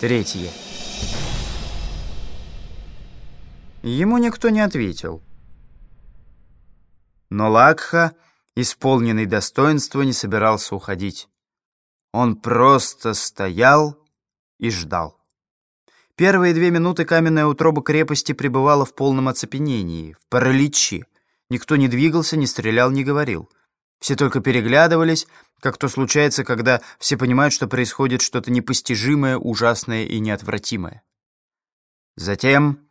Третье. Ему никто не ответил. Но Лакха, исполненный достоинства, не собирался уходить. Он просто стоял и ждал. Первые две минуты каменная утроба крепости пребывала в полном оцепенении, в параличе. Никто не двигался, не стрелял, не говорил. Все только переглядывались, как то случается, когда все понимают, что происходит что-то непостижимое, ужасное и неотвратимое. Затем,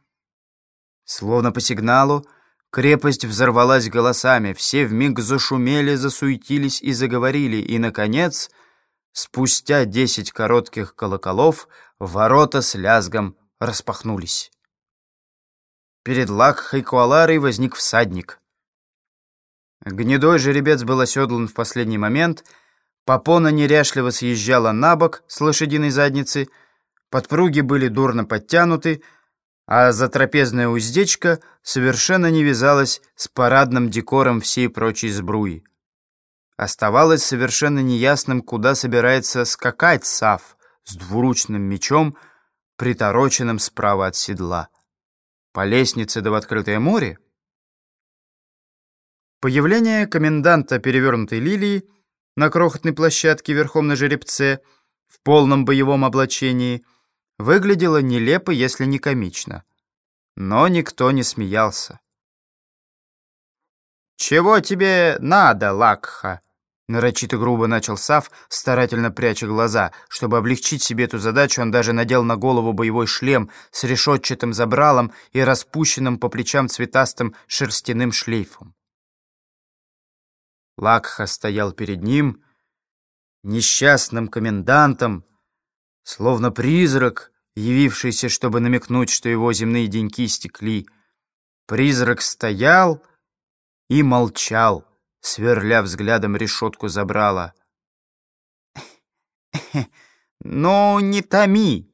словно по сигналу, крепость взорвалась голосами, все вмиг зашумели, засуетились и заговорили, и, наконец, спустя десять коротких колоколов, ворота с лязгом распахнулись. Перед Лакхой Куаларой возник всадник — Гнедой жеребец был оседлан в последний момент, попона неряшливо съезжала на бок с лошадиной задницы, подпруги были дурно подтянуты, а затрапезная уздечка совершенно не вязалась с парадным декором всей прочей сбруи. Оставалось совершенно неясным, куда собирается скакать Сав с двуручным мечом, притороченным справа от седла. По лестнице да в открытое море? Появление коменданта перевернутой лилии на крохотной площадке верхом на жеребце в полном боевом облачении выглядело нелепо, если не комично. Но никто не смеялся. «Чего тебе надо, Лакха?» Нарочито грубо начал Сав, старательно пряча глаза. Чтобы облегчить себе эту задачу, он даже надел на голову боевой шлем с решетчатым забралом и распущенным по плечам цветастым шерстяным шлейфом. Лакха стоял перед ним, несчастным комендантом, словно призрак, явившийся, чтобы намекнуть, что его земные деньки стекли. Призрак стоял и молчал, сверля взглядом решетку забрала. «Ну, не томи!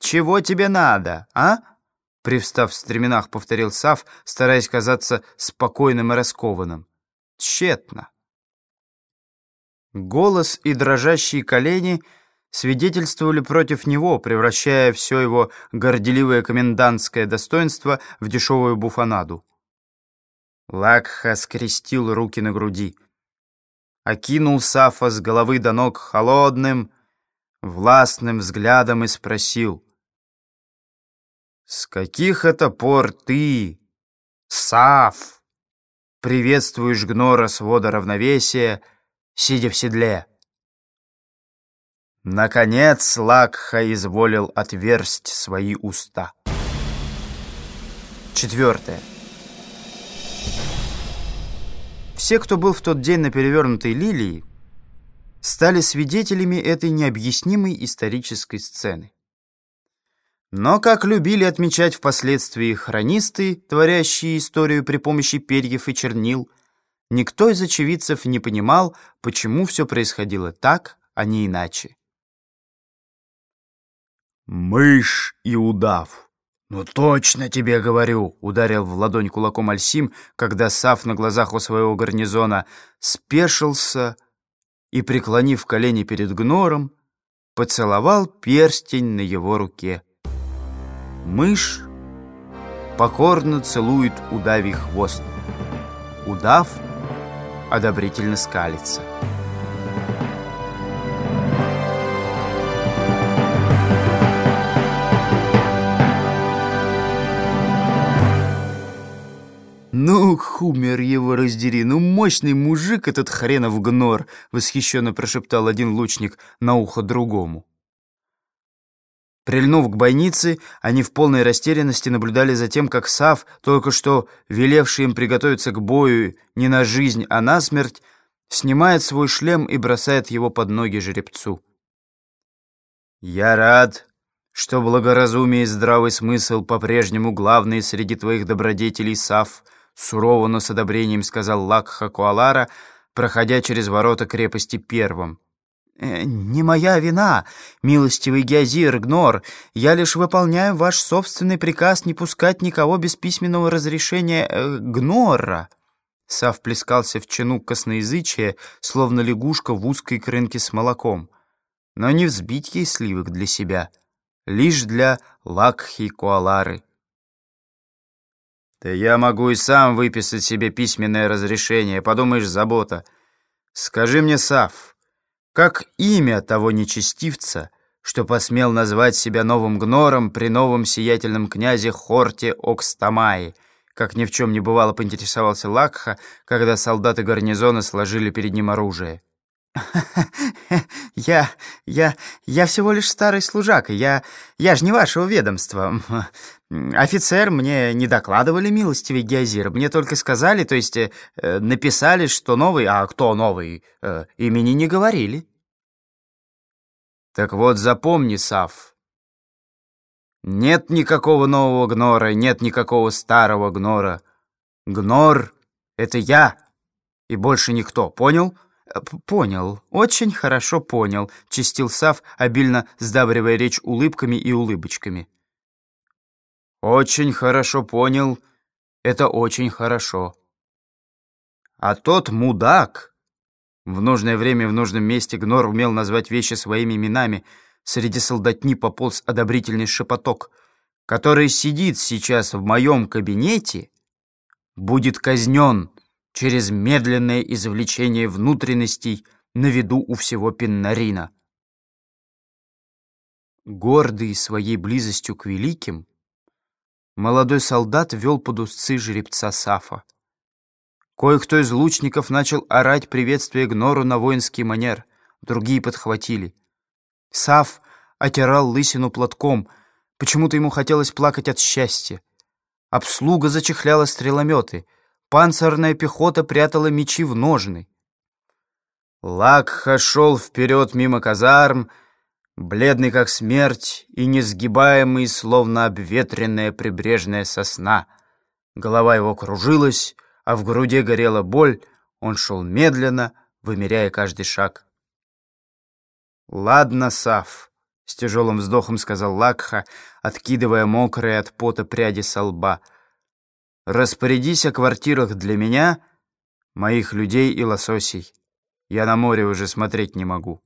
Чего тебе надо, а?» Привстав в стременах, повторил Сав, стараясь казаться спокойным и раскованным. Тщетно. Голос и дрожащие колени свидетельствовали против него, превращая все его горделивое комендантское достоинство в дешевую буфанаду. Лакха скрестил руки на груди. Окинул Сафа с головы до ног холодным, властным взглядом и спросил. «С каких это пор ты, Саф?» Приветствуешь гнора свода равновесия, сидя в седле. Наконец Лакха изволил отверсть свои уста. Четвертое. Все, кто был в тот день на перевернутой лилии, стали свидетелями этой необъяснимой исторической сцены. Но, как любили отмечать впоследствии хронисты, творящие историю при помощи перьев и чернил, никто из очевидцев не понимал, почему все происходило так, а не иначе. «Мышь и удав! Ну точно тебе говорю!» — ударил в ладонь кулаком Альсим, когда Сав на глазах у своего гарнизона спешился и, преклонив колени перед гнором, поцеловал перстень на его руке. Мышь покорно целует удавий хвост. Удав одобрительно скалится. «Ну, Хумер его раздери, ну мощный мужик этот хренов гнор!» Восхищенно прошептал один лучник на ухо другому. Прильнув к бойнице, они в полной растерянности наблюдали за тем, как Сав, только что велевший им приготовиться к бою не на жизнь, а на смерть, снимает свой шлем и бросает его под ноги жеребцу. «Я рад, что благоразумие и здравый смысл по-прежнему главные среди твоих добродетелей, Сав», сурово, но с одобрением сказал Лакха Куалара, проходя через ворота крепости первым. Э, «Не моя вина, милостивый Геозир Гнор. Я лишь выполняю ваш собственный приказ не пускать никого без письменного разрешения э, Гнора». Сав плескался в чину косноязычия, словно лягушка в узкой крынке с молоком. Но не взбить ей сливок для себя. лишь для Лакхи-Куалары. Да я могу и сам выписать себе письменное разрешение, подумаешь, забота. Скажи мне, Сав, как имя того нечестивца, что посмел назвать себя новым гнором при новом сиятельном князе Хорте Окстамаи, как ни в чем не бывало поинтересовался Лакха, когда солдаты гарнизона сложили перед ним оружие. «Я... я... я всего лишь старый служака. Я... я ж не вашего ведомства. Офицер мне не докладывали милостивый Геозир. Мне только сказали, то есть э, написали, что новый, а кто новый, э, имени не говорили». «Так вот, запомни, Сав, нет никакого нового гнора, нет никакого старого гнора. Гнор — это я и больше никто, понял?» «Понял, очень хорошо понял», — чистил Сав, обильно сдабривая речь улыбками и улыбочками. «Очень хорошо понял. Это очень хорошо. А тот мудак...» В нужное время в нужном месте Гнор умел назвать вещи своими именами. Среди солдатни пополз одобрительный шепоток. «Который сидит сейчас в моем кабинете, будет казнен» через медленное извлечение внутренностей на виду у всего Пеннарина. Гордый своей близостью к великим, молодой солдат вел под узцы жеребца Сафа. Кое-кто из лучников начал орать приветствие Гнору на воинский манер, другие подхватили. Саф отирал лысину платком, почему-то ему хотелось плакать от счастья. Обслуга зачехляла стрелометы — Панцирная пехота прятала мечи в ножны. Лакха шел вперед мимо казарм, бледный как смерть и несгибаемый, словно обветренная прибрежная сосна. Голова его кружилась, а в груди горела боль. Он шел медленно, вымеряя каждый шаг. «Ладно, Сав», — с тяжелым вздохом сказал Лакха, откидывая мокрые от пота пряди со лба — Распорядись о квартирах для меня, моих людей и лососей. Я на море уже смотреть не могу.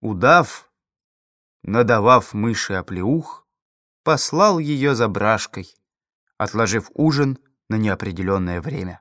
Удав, надавав мыши оплеух, послал ее за брашкой, отложив ужин на неопределенное время.